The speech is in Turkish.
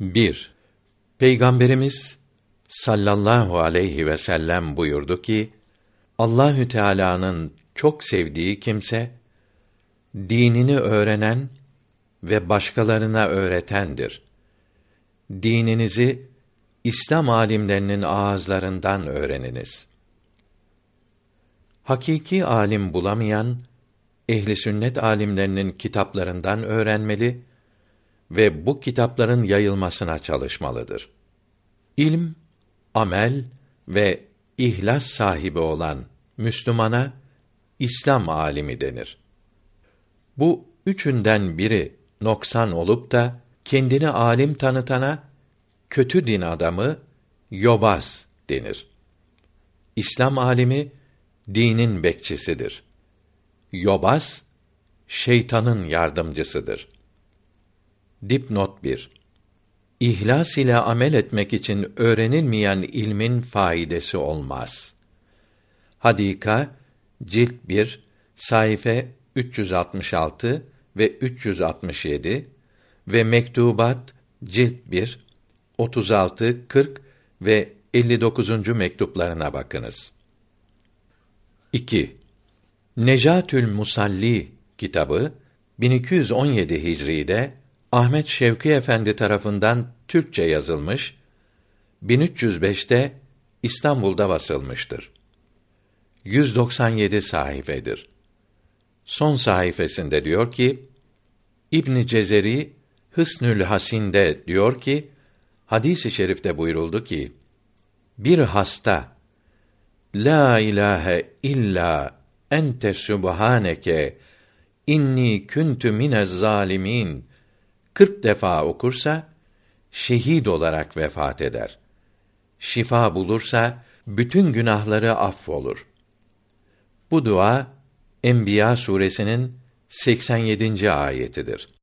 1. Peygamberimiz sallallahu aleyhi ve sellem buyurdu ki: Allahü Teala'nın çok sevdiği kimse dinini öğrenen ve başkalarına öğretendir. Dininizi İslam alimlerinin ağızlarından öğreniniz. Hakiki alim bulamayan ehli sünnet alimlerinin kitaplarından öğrenmeli ve bu kitapların yayılmasına çalışmalıdır. İlm, amel ve ihlas sahibi olan Müslümana İslam alimi denir. Bu üçünden biri noksan olup da kendini alim tanıtana kötü din adamı yobaz denir. İslam alimi dinin bekçisidir. Yobaz şeytanın yardımcısıdır. Dipnot 1 İhlas ile amel etmek için öğrenilmeyen ilmin faidesi olmaz. Hadika cilt 1 sayfa 366 ve 367 ve Mektubat cilt 1 36, 40 ve 59. mektuplarına bakınız. 2. Necatül Musalli kitabı 1217 Hicri'de Ahmet Şevki Efendi tarafından Türkçe yazılmış, 1305'te İstanbul'da basılmıştır. 197 sayfedir. Son sayfasında diyor ki, İbn Cezeri Hısnül Hasin'de diyor ki, hadis-i şerifte buyuruldu ki, bir hasta, La ilahe illa ente subhaneke inni kuntu minez zalimin 40 defa okursa şehit olarak vefat eder. Şifa bulursa bütün günahları affolur. Bu dua Enbiya suresinin 87. ayetidir.